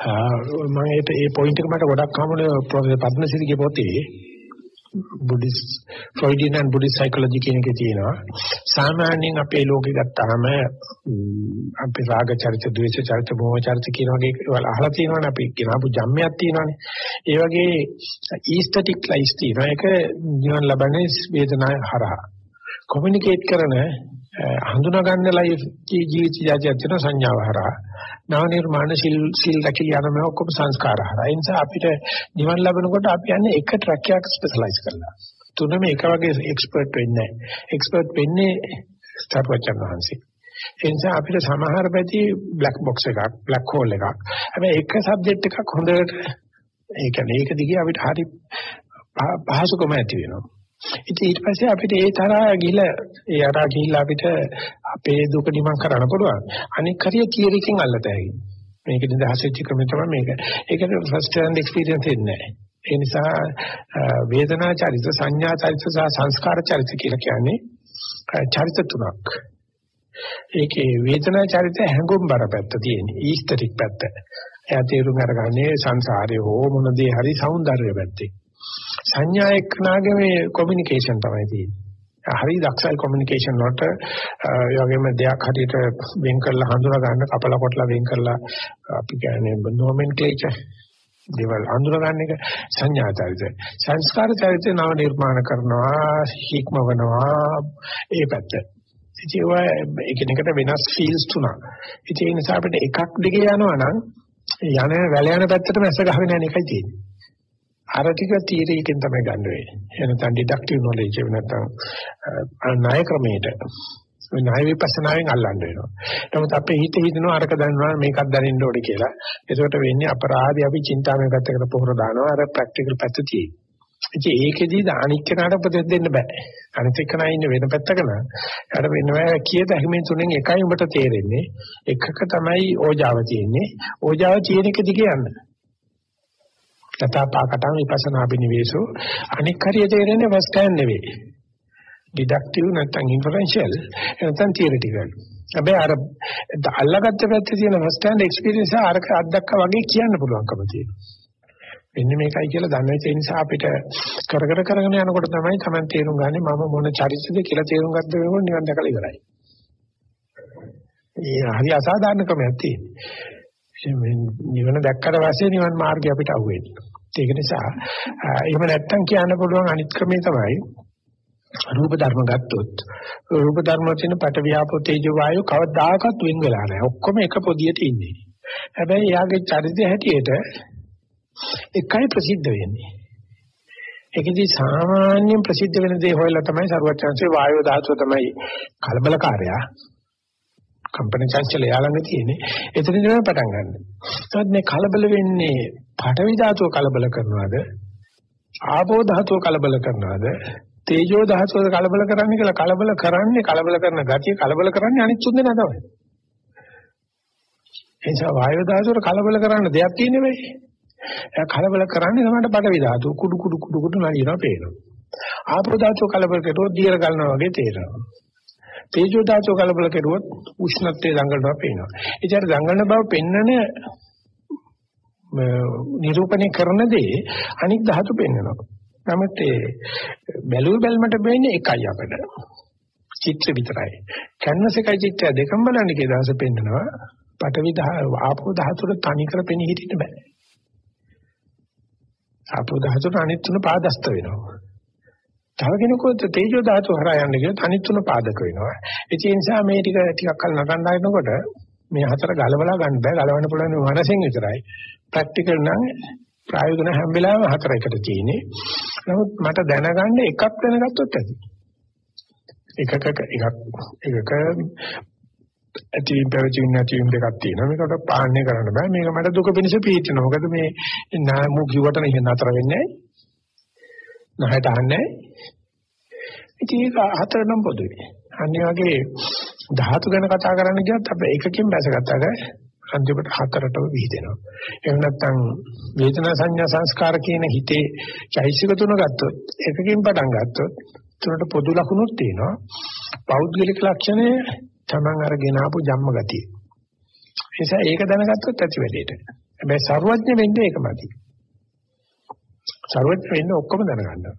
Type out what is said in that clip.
මම ඒත් ඒ පොයින්ට් එක මට ගොඩක් හමුනේ ප්‍රොෆෙසර් පද්මසිරිගේ පොතේ. Buddhist Freudian and Buddhist psychology කියන එකේ තියෙනවා. සාමාන්‍යයෙන් අපේ ලෝකෙ ගත්තාම අපි රාග චරිත, ද්වේෂ චරිත, මෝහ චරිත කියන වගේ ඒවා අහලා තියෙනවනේ. අපි කියනපු ජම්මයක් තියෙනවනේ. ඒ වගේ ඊස්තටික් ලයිස් තියෙනවා. ඒක නිවන ලබන්නේ වේදනාව හරහා. කොමියුනිකේට් කරන හඳුනා ගන්න ලයිෆ් ජීවිත ජාතියක් තියෙන සංඥාව හරහා. නව නිර්මාණ සිල් සිල් රැකිය යන මේ ඔක්කොම සංස්කාර හරහා. ඒ නිසා අපිට නිවන් ලැබෙනකොට අපි යන්නේ එක ට්‍රැක් එකක් ස්පෙෂලායිස් කරලා. තුනම එක වගේ එක්ස්පර්ට් වෙන්නේ නැහැ. එක්ස්පර්ට් වෙන්නේ ස්ථාපකයන් වහන්සේ. ඒ නිසා අපිට සමහර පැති බ්ලැක් බොක්ස් එකක් බ්ලැක් හෝල් එකක්. හැබැයි එක සබ්ජෙක්ට් එකක් හොඳට ඒ කියන්නේ ඒක දිගේ අපිට හරි පහසුකම ඇති වෙනවා. ඉතින් ඊට පස්සේ අපිට ඒ තරහා ගිහිලා ඒ අරා ගිහිල්ලා අපිට අපේ දුක නිමන් කරන්න පුළුවන්. අනික් හරිය තියරිකින් අල්ලතයි. මේක නිදහස් වෙච්ච ක්‍රමය තමයි මේක. ඒකට ෆස්ට් හෑන්ඩ් එක්ස්පීරියන්ස් එන්නේ නැහැ. ඒ නිසා වේදනා චරිත සංඥා චරිත සහ සංස්කාර චරිත කියලා කියන්නේ චරිත තුනක්. ඒකේ වේදනා චරිත හැඟුම් බර පැත්ත තියෙන්නේ ඊස්තරික් පැත්ත. එයා තේරුම් අරගන්නේ සංසාරේ හෝ මොන දේ හරි సౌందර්ය පැත්තේ. සංඥා එක්කනාගේ මේ කොමියුනිකේෂන් තමයි තියෙන්නේ. හරි දක්ෂයි කොමියුනිකේෂන් වලට ඒ වගේම දෙයක් හරියට වෙන් කරලා හඳුනා ගන්න කපල කොටලා වෙන් කරලා අපි කියන්නේ නොමෙන්ක්ලේචර් දේවල් හඳුනා ගන්න එක සංඥා චරිතය. සංස්කාර චරිතය නව නිර්මාණ කරනවා, හික්මවනවා ඒ පැත්ත. ඉතින් ඒවා එකිනෙකට වෙනස් ෆීල්ස් තුනක්. ඉතින් ඒ නිසා අපිට එකක් දිගේ යනවා නම් යන වැල යන පැත්තට මැස්ස ගහගෙන යන එකයි තියෙන්නේ. අර ටික තීරයකින් තමයි ගන්න වෙන්නේ. එහෙනම් ඩිඩක්ටිව් නොලෙජ් එක නැත්නම් ණය ක්‍රමයට ණය විපස්සනාවෙන් අල්ලන්න වෙනවා. නමුත් අපේ හිත හිතනවා අරක දන්නවා මේකක් දැනෙන්න ඕනේ කියලා. ඒකට වෙන්නේ අපරාධي අපි චින්තාමය පැත්තකට පොහොර දානවා අර ප්‍රැක්ටිකල් පැත්ත තියෙන්නේ. ඉතින් ඒකෙදී අනික් කෙනාට උපදෙස් දෙන්න බෑ. අනිත් එක්කනා ඉන්න වෙන පැත්තක නම් අර වෙනවා කීයද හිමින් තුනෙන් එකයි උඹට තේරෙන්නේ. එකක තමයි ඕජාව තියෙන්නේ. ඕජාව තියෙන එක දිගේ යන්න. තථාපාකටම විපස්සනා බිනිවේසෝ අනික් හරිය තේරෙන්නේ ෆස්ට් හෑන්ඩ් නෙවෙයි. ඩිඩක්ටිව් නැත්නම් ඉන්ෆරෙන්ෂල් නැත්නම් තියරිටිකල්. හැබැයි අර අල්ලගත්ත පැත්තේ තියෙන ෆස්ට් හෑන්ඩ් එක්ස්පීරියන්ස් අරක අත්දක්කා වගේ කියන්න පුළුවන්කම තියෙනවා. එන්නේ මේකයි කියලා දන්නේ ඒ නිසා අපිට කර කර කරගෙන යනකොට තමයි Taman තේරුම් ගන්නේ මම මොන චරිතද කියලා තේරුම් ගත්ත වෙනකොට නිවන් දැකලා ඉවරයි. ඒ හරි අසාධාරණ ක්‍රමයක් තියෙන්නේ. නිවන දැක්කට පස්සේ නිවන් මාර්ගය අපිට අහුවෙන්නේ. ඒක නිසා එහෙම නැත්තම් කියන්න පුළුවන් අනිත් ක්‍රමේ තමයි රූප ධර්ම ගත්තොත් රූප ධර්ම වලින් පට වියාපෝ තේජෝ වායෝ කවදාකවත් වෙන් වෙලා නැහැ. ඔක්කොම එක පොදියට ඉන්නේ. හැබැයි යාගේ චරිතය හැටියට එකයි ප්‍රසිද්ධ වෙන්නේ. ඒකදී සාමාන්‍ය ප්‍රසිද්ධ වෙන දේ හොයලා තමයි සරුවචාන්සේ වායෝ ධාතුව තමයි කලබලකාරයා. කම්පන චංචල යාළඟ තියෙන්නේ. එතනින් තමයි පටන් ගන්න. ඒත් මේ කලබල වෙන්නේ පඨවි ධාතුව කලබල කරනවද? ආපෝ ධාතුව කලබල කරනවද? තේජෝ ධාතුව කලබල කරන්නේ කියලා කලබල කරන්නේ කලබල කරන ගතිය කලබල කරන්නේ අනිත් තුන් දෙනා තමයි. එනිසා වායෝ ධාතුවට කලබල කරන්න දෙයක් තියෙන්නේ වෙයි. එයා කලබල කරන්නේ තමයි පඨවි ධාතුව කුඩු කුඩු කුඩු කුඩු නලියනවා පේනවා. ආපෝ ධාතුව කලබල කරුවොත් දියර ගන්නවා වගේ තේරෙනවා. තේජෝ ධාතුව කලබල කරුවොත් උෂ්ණත්වයේ දඟලනවා පේනවා. ඒ කියන්නේ දඟලන බව පෙන්නන නිරූපණය කරන දේ අනික් ධාතු පෙන්වනවා. නමුත් ඒ බැලුව බැලමට වෙන්නේ එකයි අපිට. චිත්‍ර විතරයි. කැන්වස් එකයි චිත්‍රය දෙකම බලන්න කී දවස පෙන්නනවා. පටවි ආපෝ ධාතුවට තනි කර පෙනී හිටින්න බෑ. ආපෝ ධාතුවට අනිත් තුන පාදස්ත වෙනවා. තව කෙනෙකුට තේජෝ ධාතුව හරහා යන්න ගියොත් අනිත් තුන පාදක වෙනවා. ඒ නිසා මේ ටික ටිකක් කල් නටන්න හදනකොට මේ හතර ගලවලා ගන්න බෑ. ගලවන්න පුළුවන් මනසෙන් විතරයි. ප්‍රැක්ටිකල් නම් ප්‍රායෝගික හැම වෙලාවෙම හතර එකට තියෙන්නේ. නමුත් මට දැනගන්න එකක් දැනගත්තොත් ඇති. එකක එකක් එකක ඇතිවීම පැවතීම නැතිවීම දෙකක් තියෙනවා. මේකට පාලනය කරන්න බෑ. මේක මට දුක පිණිස පීඩනවා. මොකද මේ මු කිව්වට නතර වෙන්නේ නැහැ. නැහැට අහන්නේ. ඉතින් ඒක හතර නම් පොදුයි. අනිත් වගේ ධාතු ගැන කතා කරන්න ගියත් අපි එකකින් බැසගත්තාට අන්තිමට හතරටම විහිදෙනවා. එහෙම නැත්නම් වේදනා සංඥා සංස්කාර කියන හිතේ චෛසික තුන ගත්තොත් එකකින් පටන් ගත්තොත් තුනට පොදු ලක්ෂණොත් තියෙනවා. පෞද්ගලික ලක්ෂණය Taman අරගෙන ආපු ජම්ම ගතිය. නිසා ඒක දැනගත්තොත් ඇති වෙලෙට. හැබැයි ਸਰවඥ වෙන්නේ ඒකමදි. ਸਰවඥ වෙන්න ඔක්කොම දැනගන්න.